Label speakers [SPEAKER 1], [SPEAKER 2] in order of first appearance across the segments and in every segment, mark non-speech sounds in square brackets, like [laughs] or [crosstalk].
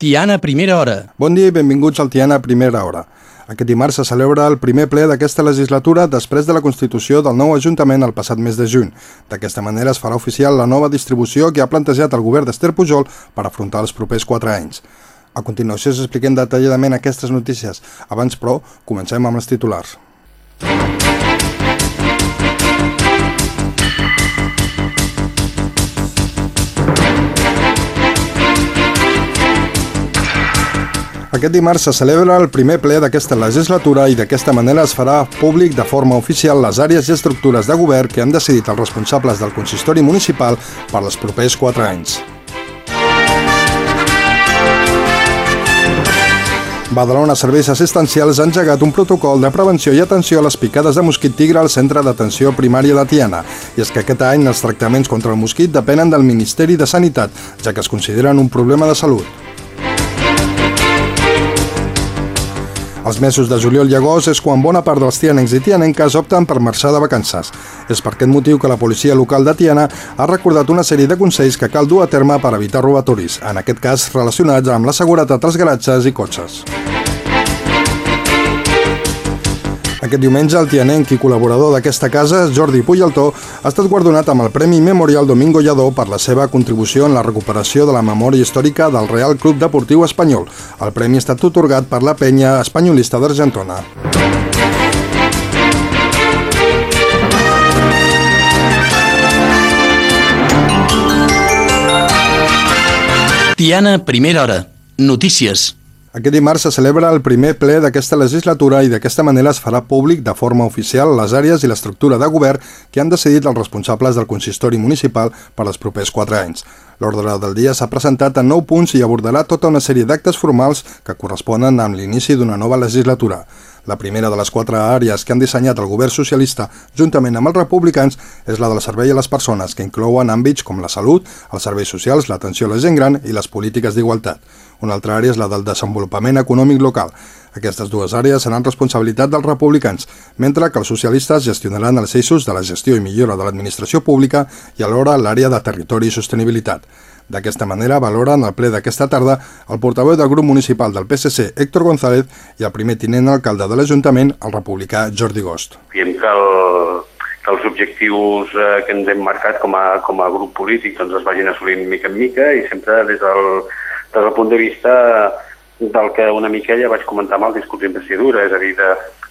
[SPEAKER 1] Tiana Primera Hora.
[SPEAKER 2] Bon dia i benvinguts al Tiana Primera Hora. Aquest dimarts se celebra el primer ple d'aquesta legislatura després de la constitució del nou Ajuntament el passat mes de juny. D'aquesta manera es farà oficial la nova distribució que ha plantejat el govern d'Ester Pujol per afrontar els propers quatre anys. A continuació us expliquem detalladament aquestes notícies. Abans, però, comencem amb els titulars. Aquest dimarts se celebra el primer ple d'aquesta legislatura i d'aquesta manera es farà públic de forma oficial les àrees i estructures de govern que han decidit els responsables del consistori municipal per als propers quatre anys. Badalona Serveis Assistencials ha engegat un protocol de prevenció i atenció a les picades de mosquit tigre al centre d'atenció primària de Tiana. I és que aquest any els tractaments contra el mosquit depenen del Ministeri de Sanitat, ja que es consideren un problema de salut. Els mesos de juliol i agost és quan bona part dels tianencs i tianenques opten per marxar de vacances. És per aquest motiu que la policia local de Tiana ha recordat una sèrie de consells que cal dur a terme per evitar robatoris, en aquest cas relacionats amb la seguretat als garatges i cotxes. Aquest diumenge, el tianenc i col·laborador d'aquesta casa, Jordi Puyaltó, ha estat guardonat amb el Premi Memorial Domingo Lladó per la seva contribució en la recuperació de la memòria històrica del Real Club Deportiu Espanyol. El premi ha estat otorgat per la penya espanyolista d'Argentona.
[SPEAKER 1] Tiana Primera Hora. Notícies.
[SPEAKER 2] Aquest dimarts se celebra el primer ple d'aquesta legislatura i d'aquesta manera es farà públic de forma oficial les àrees i l'estructura de govern que han decidit els responsables del consistori municipal per als propers quatre anys. L'ordre del dia s'ha presentat en nou punts i abordarà tota una sèrie d'actes formals que corresponen amb l'inici d'una nova legislatura. La primera de les quatre àrees que han dissenyat el govern socialista juntament amb els republicans és la del servei a les persones, que inclouen àmbits com la salut, els serveis socials, l'atenció a la gent gran i les polítiques d'igualtat. Una altra àrea és la del desenvolupament econòmic local. Aquestes dues àrees seran responsabilitat dels republicans, mentre que els socialistes gestionaran els eixos de la gestió i millora de l'administració pública i alhora l'àrea de territori i sostenibilitat. D'aquesta manera valoren el ple d'aquesta tarda el portaveu del grup municipal del PSC, Héctor González, i el primer tinent alcalde de l'Ajuntament, el republicà Jordi Gost.
[SPEAKER 3] Diem que, el, que els objectius eh, que ens hem marcat com a, com a grup polític doncs, es vagin assolint mica en mica i sempre des del, des del punt de vista del que una mica ja vaig comentar amb el discurs d'investidura, és a dir, de,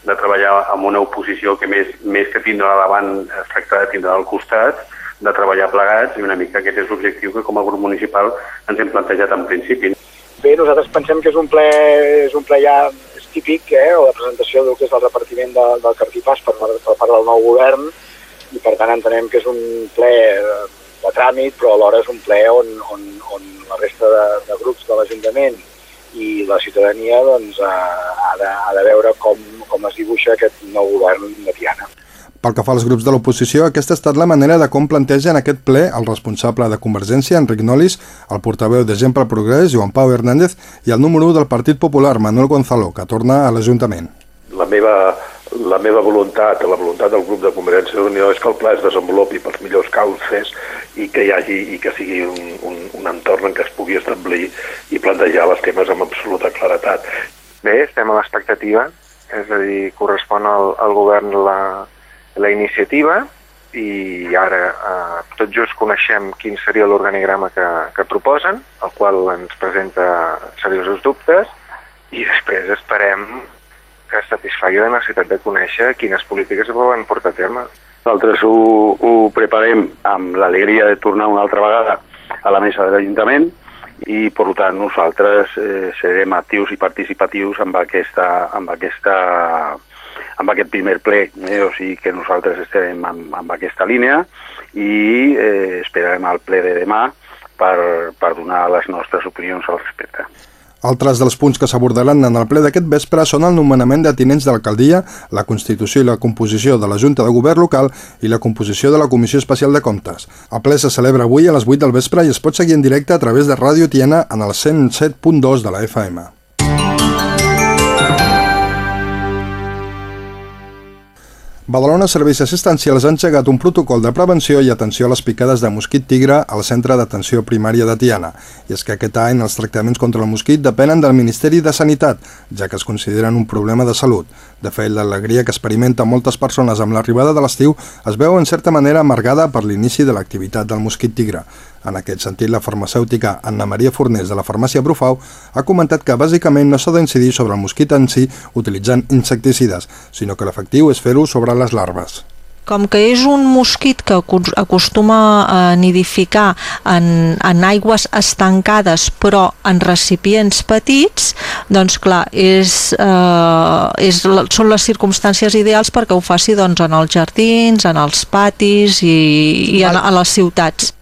[SPEAKER 3] de treballar amb una oposició que més, més que tindre davant es tracta de tindre al costat, de treballar plegats i una mica aquest és l'objectiu que com a grup municipal ens hem plantejat en principi.
[SPEAKER 4] Bé, nosaltres pensem que és un ple, és un ple ja típic, eh, o la presentació del que és el repartiment de, del cartipàs per, per part del nou govern i per tant entenem que és un ple de tràmit, però alhora és un ple on, on, on la resta de, de grups de l'Ajuntament i la ciutadania doncs, ha, ha, de, ha de veure com, com es dibuixa aquest nou govern de Tiana.
[SPEAKER 2] Pel que fa als grups de l'oposició, aquesta ha estat la manera de com planteja en aquest ple el responsable de Convergència, Enric Nolis, el portaveu de Gent pel Progrés, Joan Pau Hernández, i el número 1 del Partit Popular, Manuel Gonzalo, que torna a l'Ajuntament.
[SPEAKER 5] La meva, la meva voluntat, la voluntat del grup de Convergència d'Unió és que el pla es desenvolupi pels millors cauces i que hi hagi i que sigui un, un, un entorn en què es pugui establir i plantejar els temes amb absoluta claretat.
[SPEAKER 6] Bé, estem a l'expectativa, és a dir, correspon al, al govern la, la iniciativa i ara eh, tot just coneixem quin seria l'organigrama que, que proposen, el qual ens presenta seriosos dubtes i després esperem que satisfagui la necessitat de conèixer quines polítiques es volen portar a terme.
[SPEAKER 7] Nosaltres ho, ho preparem amb l'alegria de tornar una altra vegada a la mesa de l'Ajuntament i, per tant, nosaltres eh, serem actius i participatius amb aquesta, amb aquesta amb aquest primer ple, eh? o sigui que nosaltres estem amb, amb aquesta línia i eh, esperarem al ple de demà per, per donar les nostres opinions al respecte.
[SPEAKER 2] Altres dels punts que s'abordaran en el ple d'aquest vespre són el nomenament de tinents d'alcaldia, la constitució i la composició de la Junta de Govern local i la composició de la Comissió Especial de Comptes. El ple se celebra avui a les 8 del vespre i es pot seguir en directe a través de Ràdio Tiana en el 107.2 de la FM. Badalona Serveis Assistencials ha engegat un protocol de prevenció i atenció a les picades de mosquit tigre al Centre d'Atenció Primària de Tiana. I és que aquest any els tractaments contra el mosquit depenen del Ministeri de Sanitat, ja que es consideren un problema de salut. De fet, l'alegria que experimenten moltes persones amb l'arribada de l'estiu es veu en certa manera amargada per l'inici de l'activitat del mosquit tigre. En aquest sentit, la farmacèutica Anna Maria Fornés de la farmàcia Brufau ha comentat que bàsicament no s'ha d'incidir sobre el mosquit en si utilitzant insecticides, sinó que l'efectiu és fer-ho sobre les larves.
[SPEAKER 8] Com que és un mosquit que acostuma a nidificar en, en aigües estancades però en recipients petits, doncs clar, és, eh, és, són les circumstàncies ideals perquè ho faci doncs, en els jardins, en els patis i, i a, a les ciutats.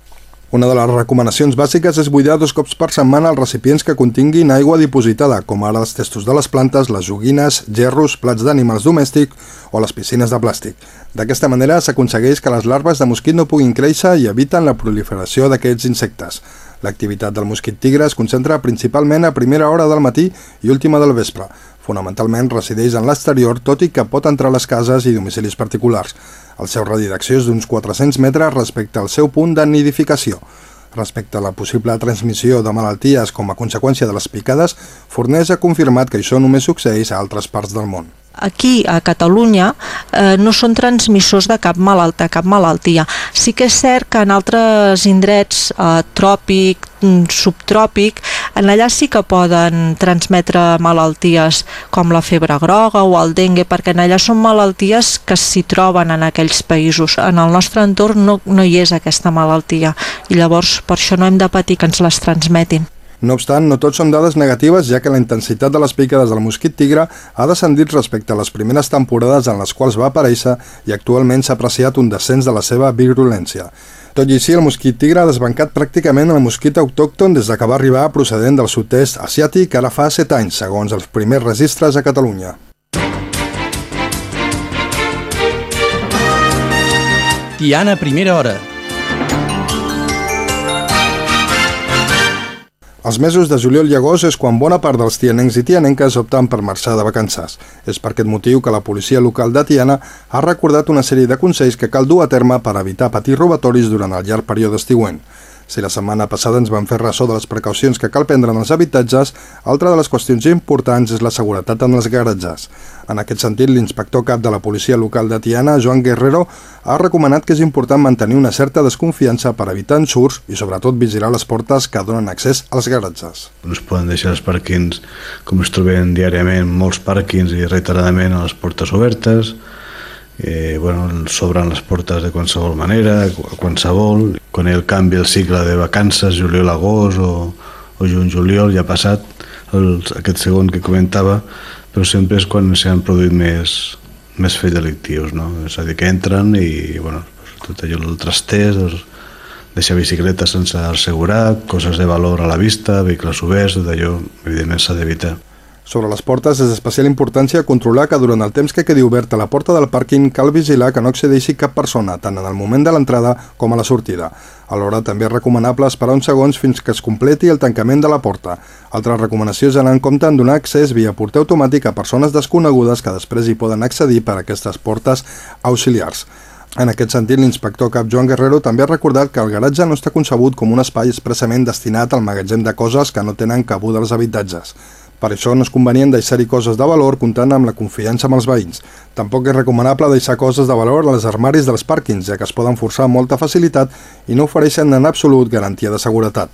[SPEAKER 2] Una de les recomanacions bàsiques és buidar dos cops per setmana els recipients que continguin aigua dipositada, com ara els testos de les plantes, les joguines, gerros, plats d'animals domèstics o les piscines de plàstic. D'aquesta manera s'aconsegueix que les larves de mosquit no puguin créixer i eviten la proliferació d'aquests insectes. L'activitat del mosquit tigre es concentra principalment a primera hora del matí i última del vespre. Fonamentalment resideix en l'exterior, tot i que pot entrar a les cases i domicilis particulars. El seu radi d'acció és d'uns 400 metres respecte al seu punt de nidificació. Respecte a la possible transmissió de malalties com a conseqüència de les picades, Fornés ha confirmat que això només succeeix a altres parts del món
[SPEAKER 8] aquí a Catalunya eh, no són transmissors de cap malalta, cap malaltia. Sí que és cert que en altres indrets eh, tròpic, mm, subtròpic, en allà sí que poden transmetre malalties com la febre groga o el dengue, perquè en allà són malalties que s'hi troben en aquells països. En el nostre entorn no, no hi és aquesta malaltia i llavors per això no hem de patir que ens les transmetin.
[SPEAKER 2] No obstant, no tot són dades negatives, ja que la intensitat de les picades del mosquit tigre ha descendit respecte a les primeres temporades en les quals va aparèixer i actualment s'ha apreciat un descens de la seva virulència. Tot i així, el mosquit tigre ha desbancat pràcticament el mosquit autòcton des de que va arribar procedent del sud-est asiàtic ara fa 7 anys, segons els primers registres a Catalunya.
[SPEAKER 1] Tiana, primera hora.
[SPEAKER 2] Els mesos de juliol i agost és quan bona part dels tianencs i tianenques opten per marxar de vacances. És per aquest motiu que la policia local de Tiana ha recordat una sèrie de consells que cal dur a terme per evitar patir robatoris durant el llarg període estiuent. Si la setmana passada ens van fer ressò de les precaucions que cal prendre en els habitatges, altra de les qüestions importants és la seguretat en els garatges. En aquest sentit, l'inspector cap de la policia local de Tiana, Joan Guerrero, ha recomanat que és important mantenir una certa desconfiança per evitar ensurts i sobretot vigilar les portes que donen accés als garatges.
[SPEAKER 9] No es poden deixar els pàrquings com es troben diàriament molts pàrquings i reiteradament a les portes obertes, eh, bueno, s'obren les portes de qualsevol manera, qualsevol. Quan el canvi el cicle de vacances, juliol-agost o, o juny-juliol, ja ha passat el, aquest segon que comentava, però sempre és quan s'han produït més, més fets delictius, no? És a dir, que entren i, bueno, tot allò, el trastès, doncs, deixar bicicletes sense assegurar, coses de valor a la vista, vehicles oberts, tot allò, evidentment s'ha d'evitar.
[SPEAKER 2] Sobre les portes és d'especial importància controlar que durant el temps que quedi oberta la porta del pàrquing cal vigilar que no accedeixi cap persona, tant en el moment de l'entrada com a la sortida. Alhora també és recomanable esperar uns segons fins que es completi el tancament de la porta. Altres recomanacions anar en compte en donar accés via porter automàtic a persones desconegudes que després hi poden accedir per aquestes portes auxiliars. En aquest sentit, l'inspector cap Joan Guerrero també ha recordat que el garatge no està concebut com un espai expressament destinat al magatzem de coses que no tenen cabuda als habitatges. Per això no és convenient deixar-hi coses de valor comptant amb la confiança amb els veïns. Tampoc és recomanable deixar coses de valor als armaris dels pàrquings, ja que es poden forçar amb molta facilitat i no ofereixen en absolut garantia de seguretat.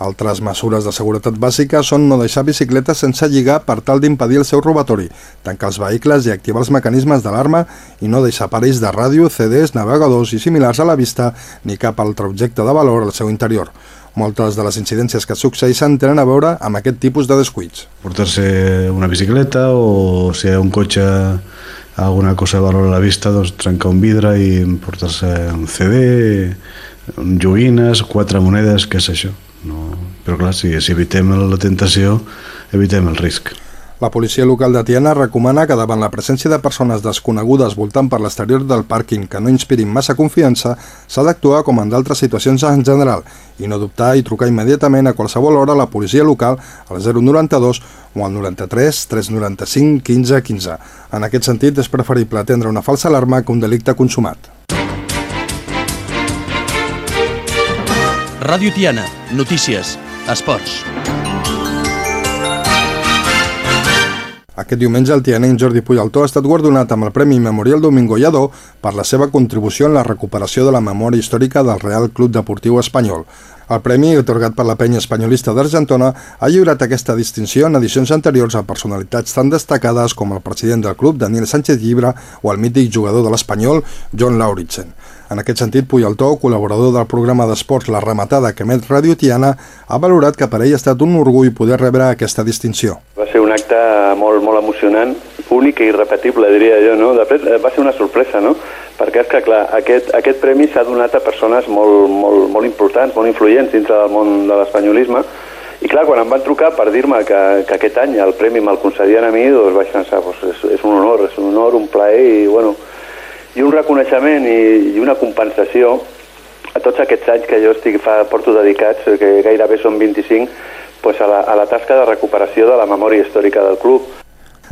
[SPEAKER 2] Altres mesures de seguretat bàsica són no deixar bicicletes sense lligar per tal d'impedir el seu robatori, tancar els vehicles i activar els mecanismes d'alarma i no deixar aparells de ràdio, CDs, navegadors i similars a la vista ni cap altre objecte de valor al seu interior. Moltes de les incidències que succeeixen tenen a veure amb aquest tipus de descuits.
[SPEAKER 9] Portar-se una bicicleta o si hi ha un cotxe alguna cosa de valor a la vista, doncs trencar un vidre i portar-se un CD, joguines, quatre monedes, què és això? No... Però clar, si, si evitem la tentació, evitem el risc.
[SPEAKER 2] La policia local de Tiana recomana que davant la presència de persones desconegudes voltant per l'exterior del pàrquing que no inspirin massa confiança, s'ha d'actuar com en d'altres situacions en general i no dubtar i trucar immediatament a qualsevol hora a la policia local al 092 o al 93 395 15 15. En aquest sentit, és preferible atendre una falsa alarma que un delicte consumat.
[SPEAKER 1] Ràdio Tiana, notícies, esports.
[SPEAKER 2] Aquest diumenge el tianenc Jordi Puyaltó ha estat guardonat amb el Premi Memorial Domingo Lladó per la seva contribució en la recuperació de la memòria històrica del Real Club Deportiu Espanyol. El premi, otorgat per la penya espanyolista d'Argentona, ha lliurat aquesta distinció en edicions anteriors a personalitats tan destacades com el president del club, Daniel Sánchez Llibre, o el mític jugador de l'Espanyol, John Lauritsen. En aquest sentit, Puyaltó, col·laborador del programa d'esports La Rematada que emet Radio Tiana, ha valorat que per ell ha estat un orgull poder rebre aquesta distinció.
[SPEAKER 10] Va ser un acte molt, molt emocionant, únic i irrepetible, diria jo, no? De fet, va ser una sorpresa, no? Perquè és que, clar, aquest, aquest premi s'ha donat a persones molt, molt, molt importants, molt influents dintre del món de l'espanyolisme, i clar, quan em van trucar per dir-me que, que aquest any el premi me'l concedien a mi, doncs vaig pensar, doncs és, és un honor, és un honor, un plaer, i bueno, i un reconeixement i, i una compensació a tots aquests anys que jo estic fa, porto dedicats, que gairebé són 25, pues a, la, a la tasca de recuperació de la memòria històrica del club.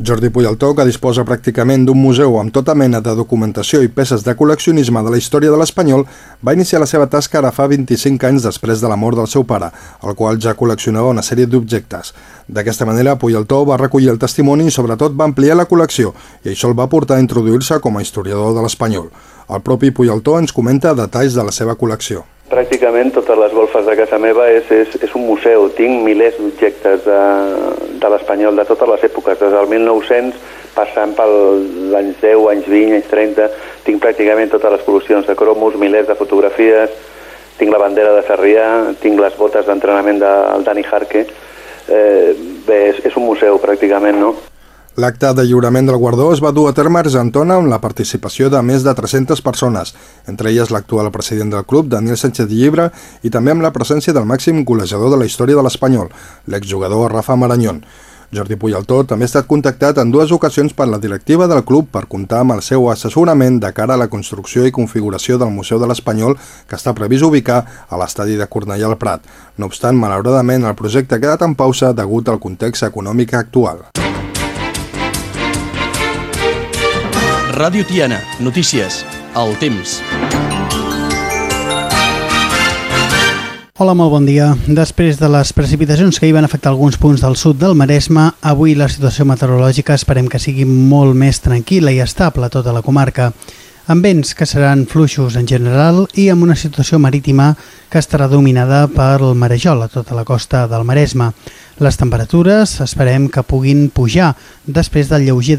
[SPEAKER 2] Jordi Puyaltó, que disposa pràcticament d'un museu amb tota mena de documentació i peces de col·leccionisme de la història de l'Espanyol, va iniciar la seva tasca ara fa 25 anys després de la mort del seu pare, el qual ja col·leccionava una sèrie d'objectes. D'aquesta manera, Puyaltó va recollir el testimoni i sobretot va ampliar la col·lecció, i això el va portar a introduir-se com a historiador de l'Espanyol. El propi Puyaltó ens comenta detalls de la seva col·lecció.
[SPEAKER 10] Pràcticament totes les golfes de casa meva és, és, és un museu. Tinc milers d'objectes de, de l'espanyol de totes les èpoques, des del 1900 passant per l'any 10, anys 20, anys 30. Tinc pràcticament totes les col·leccions de cromos, milers de fotografies, tinc la bandera de Sarrià, tinc les botes d'entrenament del Dani Harke. Eh, bé, és, és un museu pràcticament, no?
[SPEAKER 2] L'acte de lliurament del guardó es va dur a terme a Argentona amb la participació de més de 300 persones, entre elles l'actual president del club, Daniel Sánchez Llibre, i també amb la presència del màxim golejador de la història de l'Espanyol, l'exjugador Rafa Marañón. Jordi Puyaltó també ha estat contactat en dues ocasions per la directiva del club per comptar amb el seu assessorament de cara a la construcció i configuració del Museu de l'Espanyol que està previst ubicar a l'estadi de Cornellà al Prat. No obstant, malauradament, el projecte ha quedat en pausa degut al context econòmic actual.
[SPEAKER 1] Ràdio Tiana, notícies, el temps.
[SPEAKER 11] Hola, molt bon dia. Després de les precipitacions que hi van afectar alguns punts del sud del Maresme, avui la situació meteorològica esperem que sigui molt més tranquil·la i estable a tota la comarca, amb vents que seran fluixos en general i amb una situació marítima que estarà dominada pel marejol a tota la costa del Maresme. Les temperatures esperem que puguin pujar després del lleuger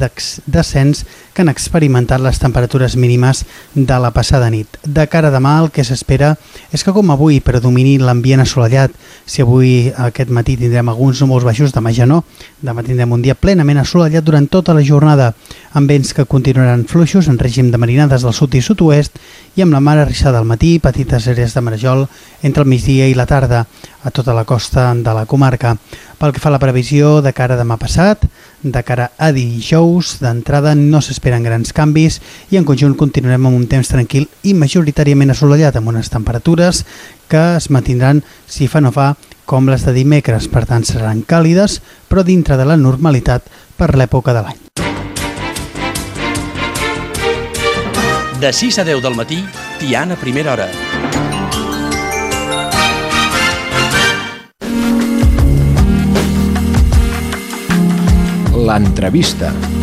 [SPEAKER 11] descens que han experimentat les temperatures mínimes de la passada nit. De cara demà el que s'espera és que com avui predomini l'ambient assolellat. Si avui aquest matí tindrem alguns núvols baixos, demà ja no. Demà tindrem un dia plenament assolellat durant tota la jornada, amb vents que continuaran fluixos en règim de marinades del sud i sud-oest i amb la mar arrissada al matí, petites àrees de marejol entre el migdia i la tarda a tota la costa de la comarca. Pel que fa a la previsió de cara a demà passat, de cara a dijous, d'entrada no s'esperen grans canvis i en conjunt continuarem amb un temps tranquil i majoritàriament assolellat amb unes temperatures que es mantindran, si fa no fa, com les de dimecres, per tant seran càlides, però dintre de la normalitat per l'època de l'any.
[SPEAKER 1] De 6 a 10 del matí, Tiana Primera Hora.
[SPEAKER 12] L'entrevista.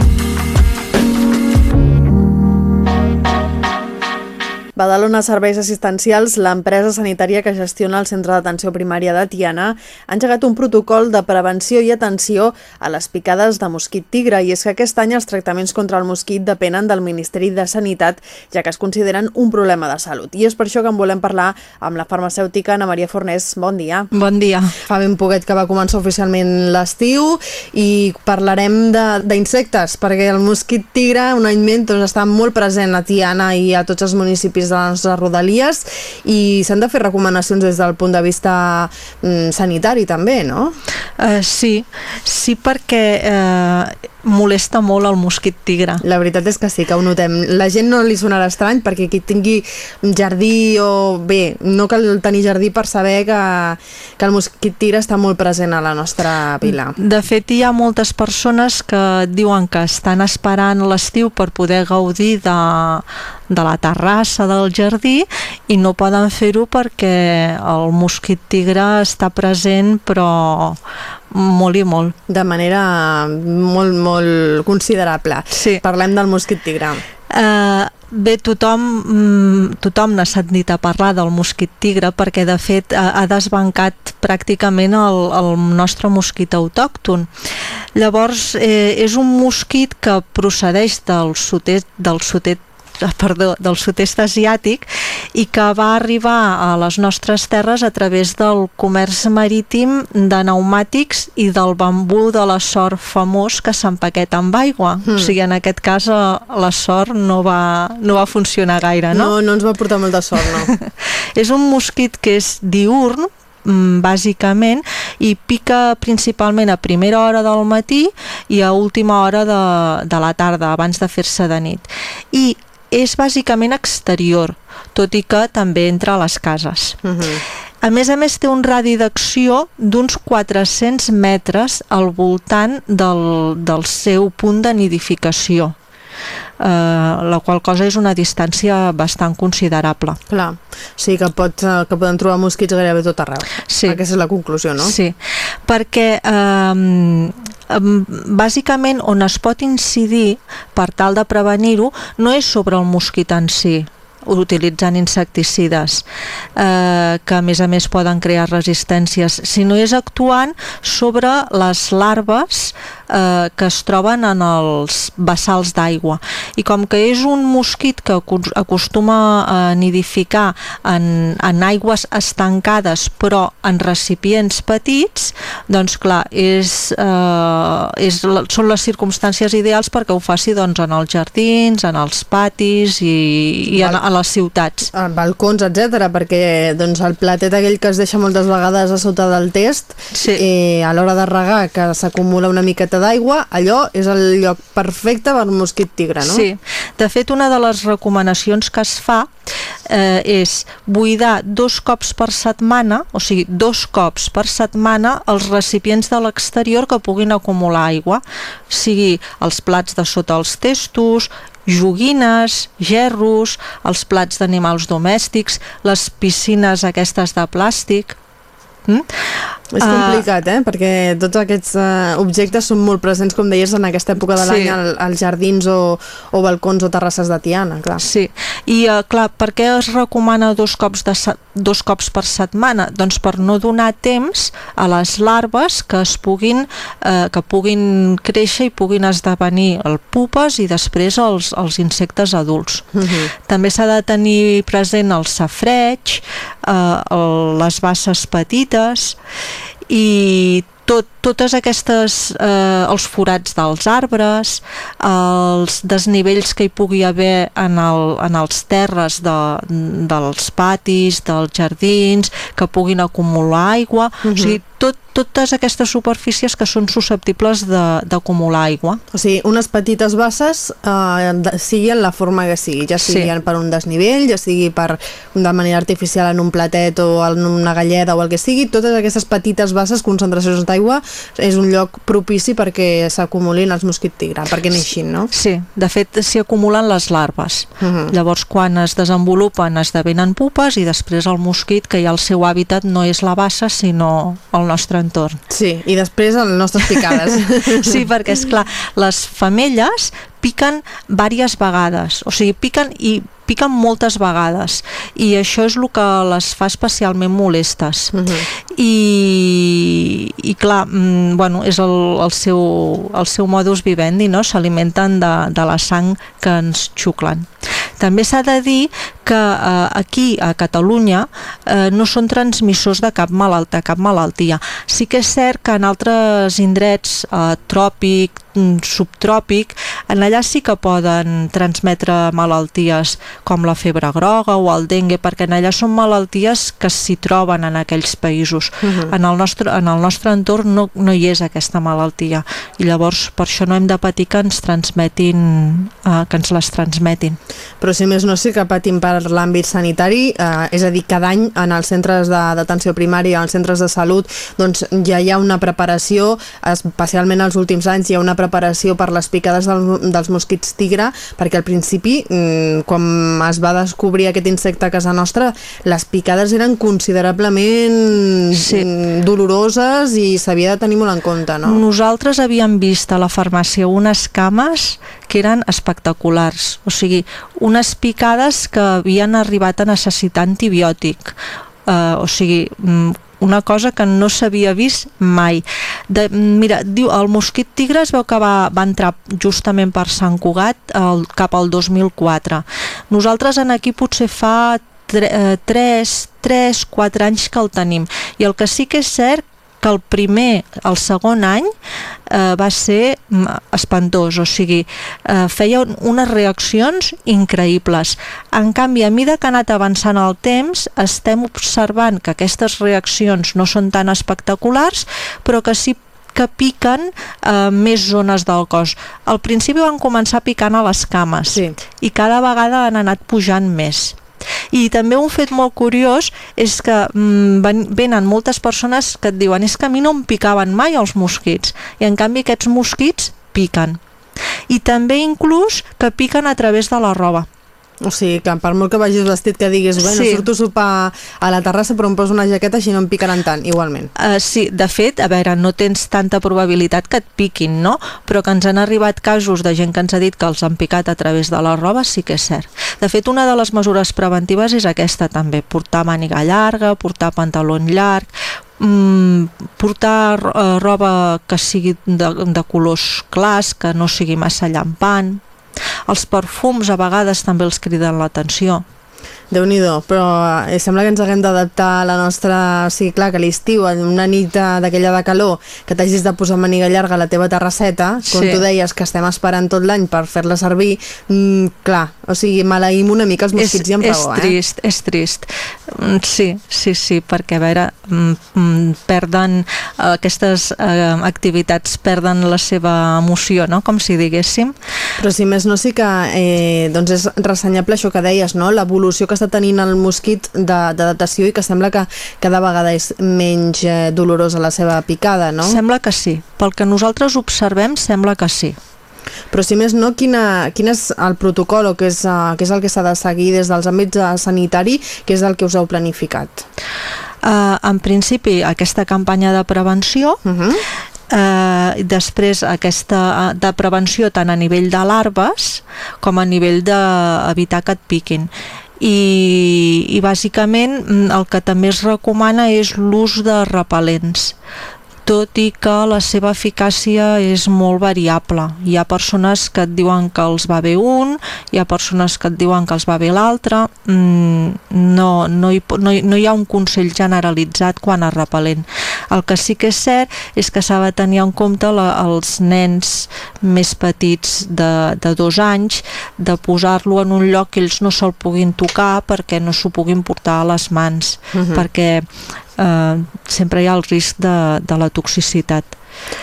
[SPEAKER 13] Badalona Serveis Assistencials, l'empresa sanitària que gestiona el centre d'atenció primària de Tiana, ha engegat un protocol de prevenció i atenció a les picades de mosquit tigre i és que aquest any els tractaments contra el mosquit depenen del Ministeri de Sanitat, ja que es consideren un problema de salut. I és per això que en volem parlar amb la farmacèutica Ana Maria Fornés. Bon dia.
[SPEAKER 14] Bon dia.
[SPEAKER 13] Fa ben poquet que va començar oficialment l'estiu i parlarem d'insectes, perquè el mosquit tigre un any més doncs, està molt present a Tiana i a tots els municipis municipis de les rodalies i s'han de fer recomanacions des del punt de vista mm, sanitari també, no?
[SPEAKER 8] Uh, sí, sí perquè uh, molesta molt el mosquit tigre.
[SPEAKER 13] La veritat és que sí, que ho notem. La gent no li sonarà estrany perquè qui tingui jardí o... Bé, no cal tenir jardí per saber que, que el mosquit tigre està molt present a la nostra vila.
[SPEAKER 8] De fet, hi ha moltes persones que diuen que estan esperant l'estiu per poder gaudir de, de la terrassa del jardí i no poden fer-ho perquè el mosquit tigre està present però molt i molt.
[SPEAKER 13] De manera molt, molt considerable.
[SPEAKER 8] Sí.
[SPEAKER 13] Parlem del mosquit tigre.
[SPEAKER 8] Uh, bé, tothom, mm, tothom n'ha sentit a parlar del mosquit tigre perquè de fet ha, ha desbancat pràcticament el, el nostre mosquit autòcton. Llavors eh, és un mosquit que procedeix del sud-est del sud perdó, del sud-est asiàtic i que va arribar a les nostres terres a través del comerç marítim de pneumàtics i del bambú de la sort famós que s'empaqueta amb aigua. Mm. O sigui, en aquest cas eh, la sort no va, no va funcionar gaire, no?
[SPEAKER 13] No, no ens va portar molta sort, no. [laughs]
[SPEAKER 8] és un mosquit que és diurn, mm, bàsicament i pica principalment a primera hora del matí i a última hora de, de la tarda abans de fer-se de nit i és bàsicament exterior, tot i que també entra a les cases. Uh -huh. A més a més té un radi d'acció d'uns 400 metres al voltant del, del seu punt de nidificació. Uh, la qual cosa és una distància bastant considerable.
[SPEAKER 13] Clar, sí que, pot, eh, que poden trobar mosquits gairebé tot arreu.
[SPEAKER 8] Sí.
[SPEAKER 13] Aquesta és la conclusió, no?
[SPEAKER 8] Sí, perquè eh, bàsicament on es pot incidir per tal de prevenir-ho no és sobre el mosquit en si, utilitzant insecticides eh, que a més a més poden crear resistències, sinó és actuant sobre les larves eh, que es troben en els bassals d'aigua. I com que és un mosquit que acostuma a nidificar en, en aigües estancades però en recipients petits, doncs clar, és, eh, és, són les circumstàncies ideals perquè ho faci doncs, en els jardins, en els patis i, i en, en les ciutats.
[SPEAKER 13] En balcons, etc perquè doncs, el platet aquell que es deixa moltes vegades a sota del test, sí. eh, a l'hora de regar, que s'acumula una miqueta d'aigua, allò és el lloc perfecte per mosquit tigre, no?
[SPEAKER 8] Sí. De fet, una de les recomanacions que es fa eh, és buidar dos cops per setmana, o sigui, dos cops per setmana els recipients de l'exterior que puguin acumular aigua, sigui els plats de sota els testos, joguines, gerros, els plats d'animals domèstics, les piscines aquestes de plàstic,
[SPEAKER 13] Mm? És ah. complicat, eh? Perquè tots aquests uh, objectes són molt presents, com deies, en aquesta època de l'any sí. al, als jardins o, o balcons o terrasses de Tiana, clar.
[SPEAKER 8] Sí, i uh, clar, per què es recomana dos cops, de dos cops per setmana? Doncs per no donar temps a les larves que es puguin, uh, que puguin créixer i puguin esdevenir el pupes i després els, els insectes adults. Uh mhm. -huh. També s'ha de tenir present el safreig, uh, el, les basses petites i tot, totes aquestes, eh, els forats dels arbres, els desnivells que hi pugui haver en, el, en els terres de, dels patis, dels jardins, que puguin acumular aigua, uh -huh. o sigui, tot, totes aquestes superfícies que són susceptibles d'acumular aigua.
[SPEAKER 13] O sigui, unes petites basses eh, sigui en la forma que sigui, ja sigui sí. per un desnivell, ja sigui per de manera artificial en un platet o en una galleda o el que sigui, totes aquestes petites basses, concentracions d'aigua, és un lloc propici perquè s'acumulin els mosquit tigre, perquè neixin, no?
[SPEAKER 8] Sí, de fet s'hi acumulen les larves. Uh -huh. Llavors, quan es desenvolupen, esdevenen pupes i després el mosquit, que ja el seu hàbitat no és la bassa, sinó el nostre entorn.
[SPEAKER 13] Sí, i després les nostres picades. [laughs]
[SPEAKER 8] sí, perquè és clar, les femelles piquen diverses vegades, o sigui, piquen i piquen moltes vegades i això és el que les fa especialment molestes uh -huh. I, i clar mm, bueno, és el, el, seu, el seu modus vivendi no? s'alimenten de, de la sang que ens xuclen també s'ha de dir que eh, aquí a Catalunya eh, no són transmissors de cap malalta, cap malaltia. Sí que és cert que en altres indrets eh, tròpic, subtròpic, En allà sí que poden transmetre malalties com la febre groga o el dengue, perquè en allà són malalties que s'hi troben en aquells països. Uh -huh. en, el nostre, en el nostre entorn no, no hi és aquesta malaltia i llavors per això no hem de patir que ens transmetin, eh, que ens les transmetin.
[SPEAKER 13] Però si més no sí que patim per l'àmbit sanitari, eh, és a dir, cada any en els centres d'atenció primària, als centres de salut, doncs ja hi ha una preparació, especialment els últims anys hi ha una preparació per les picades del, dels mosquits tigre, perquè al principi, mm, quan es va descobrir aquest insecte a casa nostra, les picades eren considerablement sí. Mm, doloroses i s'havia de tenir molt en compte, no?
[SPEAKER 8] Nosaltres havíem vist a la farmàcia unes cames que eren espectaculars, o sigui, unes picades que havien arribat a necessitar antibiòtic, uh, o sigui, mm, una cosa que no s'havia vist mai. De, mira, diu, el mosquit tigre es veu que va, va entrar justament per Sant Cugat el, cap al 2004. Nosaltres en aquí potser fa 3, 3, 4 anys que el tenim. I el que sí que és cert que el primer, el segon any eh, va ser mm, espantós, o sigui, eh, feia unes reaccions increïbles. En canvi, a mida que ha anat avançant el temps, estem observant que aquestes reaccions no són tan espectaculars, però que sí que piquen eh, més zones del cos. Al principi van començar picant a les cames sí. i cada vegada han anat pujant més. I també un fet molt curiós és que mm, venen moltes persones que et diuen és que a mi no em picaven mai els mosquits i en canvi aquests mosquits piquen. I també inclús que piquen a través de la roba.
[SPEAKER 13] O sigui, que per molt que vagis vestit que diguis, bueno, sí. surto a sopar a la terrassa però em poso una jaqueta així no em picaran tant, igualment.
[SPEAKER 8] Uh, sí, de fet, a veure, no tens tanta probabilitat que et piquin, no? Però que ens han arribat casos de gent que ens ha dit que els han picat a través de la roba, sí que és cert. De fet, una de les mesures preventives és aquesta també, portar màniga llarga, portar pantaló llarg, mm, portar uh, roba que sigui de, de colors clars, que no sigui massa llampant, els perfums a vegades també els criden l'atenció
[SPEAKER 13] déu nhi però eh, sembla que ens haguem d'adaptar a la nostra... O sigui, clar, que l'estiu, en una nit d'aquella de calor, que t'hagis de posar maniga llarga a la teva terrasseta, com sí. tu deies que estem esperant tot l'any per fer-la servir, mm, clar, o sigui, maleïm una mica els mosquits és, i amb
[SPEAKER 8] raó,
[SPEAKER 13] eh?
[SPEAKER 8] És trist, és trist. Mm, sí, sí, sí, perquè a veure, mm, mm, perden eh, aquestes eh, activitats, perden la seva emoció, no?, com si diguéssim.
[SPEAKER 13] Però si més no sí que eh, doncs és ressenyable això que deies, no?, l'evolució que està tenint el mosquit d'adaptació i que sembla que cada vegada és menys eh, dolorosa la seva picada, no?
[SPEAKER 8] Sembla que sí. Pel que nosaltres observem, sembla que sí.
[SPEAKER 13] Però si més no, quina, quin és el protocol o què és, uh, què és el que s'ha de seguir des dels àmbits uh, sanitari, què és el que us heu planificat?
[SPEAKER 8] Uh, en principi, aquesta campanya de prevenció uh -huh. Eh, després aquesta de prevenció tant a nivell de larves com a nivell d'evitar que et piquin i, i bàsicament mm, el que també es recomana és l'ús de repel·lents tot i que la seva eficàcia és molt variable. Hi ha persones que et diuen que els va bé un, hi ha persones que et diuen que els va bé l'altre, mm, no, no, no, hi, no hi ha un consell generalitzat quan a repel·lent. El que sí que és cert és que s'ha de tenir en compte la, els nens més petits de, de dos anys, de posar-lo en un lloc que ells no se'l puguin tocar perquè no s'ho puguin portar a les mans, uh mhm. -huh. perquè eh, sempre hi ha el risc de, de la toxicitat.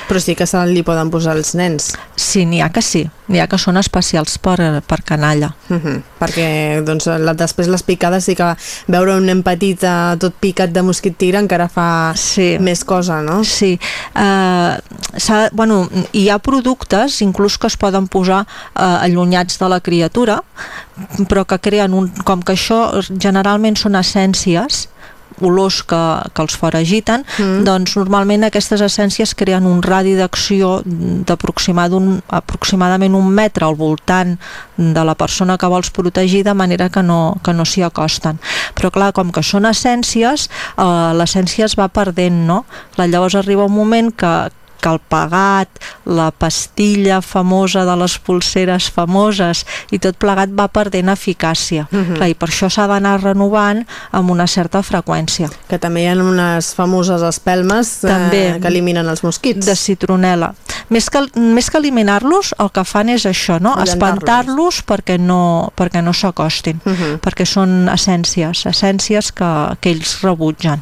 [SPEAKER 13] Però sí que se li poden posar els nens.
[SPEAKER 8] Sí, n'hi ha que sí. N'hi ha que són especials per, per canalla.
[SPEAKER 13] Uh -huh. Perquè doncs, la, després les picades sí que veure un nen petit uh, tot picat de mosquit tigre encara fa sí. més cosa, no?
[SPEAKER 8] Sí. Uh, bueno, hi ha productes inclús que es poden posar uh, allunyats de la criatura però que creen un... Com que això generalment són essències olors que, que els foragiten, mm. doncs normalment aquestes essències creen un radi d'acció aproximadament un metre al voltant de la persona que vols protegir de manera que no, que no s'hi acosten. Però clar, com que són essències, eh, l'essència es va perdent, no? Llavors arriba un moment que, que el pagat, la pastilla famosa de les pulseres famoses i tot plegat va perdent eficàcia. Uh mhm. -huh. Clar, I per això s'ha d'anar renovant amb una certa freqüència.
[SPEAKER 13] Que també hi ha unes famoses espelmes també, eh, que eliminen els mosquits.
[SPEAKER 8] De citronela. més que, més que eliminar-los, el que fan és això, no? espantar-los perquè no, perquè no s'acostin, uh -huh. perquè són essències, essències que, que ells rebutgen.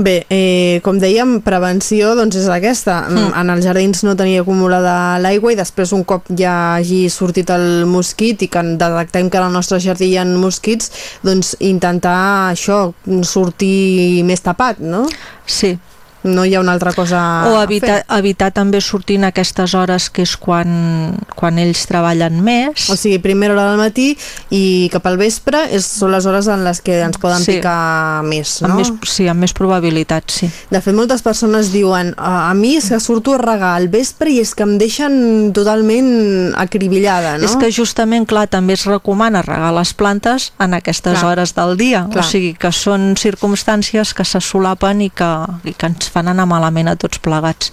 [SPEAKER 13] Bé, eh, com dèiem, prevenció doncs és aquesta. Mm. En els jardins no tenia acumulada l'aigua i després un cop ja hagi sortit el mosquit i que detectem que al nostre jardí hi ha mosquits, doncs intentar això, sortir més tapat, no?
[SPEAKER 8] Sí,
[SPEAKER 13] no hi ha una altra cosa
[SPEAKER 8] o evitar, evitar també sortir en aquestes hores que és quan, quan ells treballen més
[SPEAKER 13] o sigui, primera hora del matí i cap al vespre és, són les hores en les que ens poden sí. picar més, no?
[SPEAKER 8] Amb més, sí, amb més probabilitat, sí
[SPEAKER 13] de fet moltes persones diuen a, a mi és que surto a regar al vespre i és que em deixen totalment acribillada, no?
[SPEAKER 8] és que justament, clar, també es recomana regar les plantes en aquestes clar. hores del dia, clar. o sigui que són circumstàncies que se solapen i que, i que ens fan anar malament a tots plegats.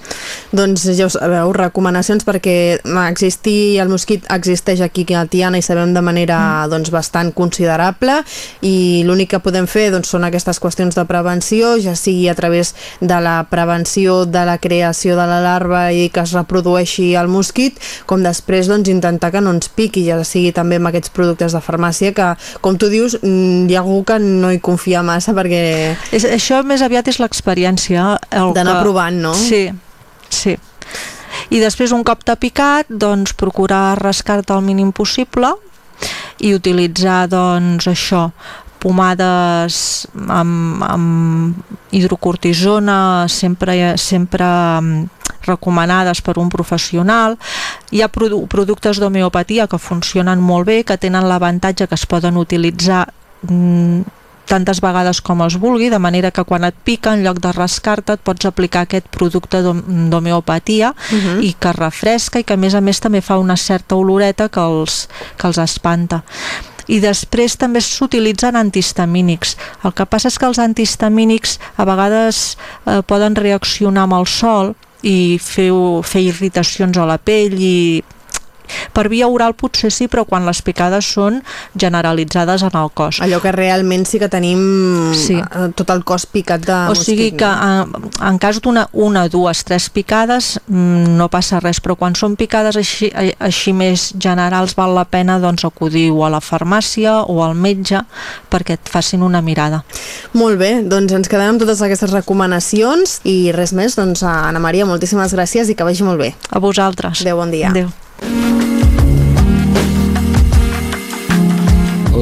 [SPEAKER 13] Doncs ja ho sabeu, recomanacions perquè existir el mosquit existeix aquí a Tiana i sabem de manera mm. doncs, bastant considerable i l'únic que podem fer doncs, són aquestes qüestions de prevenció, ja sigui a través de la prevenció de la creació de la larva i que es reprodueixi el mosquit, com després doncs, intentar que no ens piqui, ja sigui també amb aquests productes de farmàcia que, com tu dius, mm, hi ha algú que no hi confia massa perquè...
[SPEAKER 8] És, això més aviat és l'experiència
[SPEAKER 13] D'anar que... provant, no?
[SPEAKER 8] Sí, sí. I després, un cop t'ha picat, doncs procurar rascar-te el mínim possible i utilitzar, doncs, això, pomades amb, amb hidrocortisona sempre, sempre recomanades per un professional. Hi ha produ productes d'homeopatia que funcionen molt bé, que tenen l'avantatge que es poden utilitzar mm, tantes vegades com es vulgui, de manera que quan et pica, en lloc de rascar-te, et pots aplicar aquest producte d'homeopatia uh mhm. -huh. i que refresca i que a més a més també fa una certa oloreta que els, que els espanta i després també s'utilitzen antihistamínics. El que passa és que els antihistamínics a vegades eh, poden reaccionar amb el sol i fer, fer irritacions a la pell i per via oral potser sí, però quan les picades són generalitzades en el cos.
[SPEAKER 13] Allò que realment sí que tenim sí. Eh, tot el cos picat de
[SPEAKER 8] o
[SPEAKER 13] mosquit.
[SPEAKER 8] O sigui que en, eh, en cas d'una, una, dues, tres picades mm, no passa res, però quan són picades així, així més generals val la pena doncs acudir a la farmàcia o al metge perquè et facin una mirada.
[SPEAKER 13] Molt bé, doncs ens quedem amb totes aquestes recomanacions i res més, doncs Anna Maria, moltíssimes gràcies i que vagi molt bé.
[SPEAKER 8] A vosaltres.
[SPEAKER 13] Adéu, bon dia.
[SPEAKER 8] Adéu.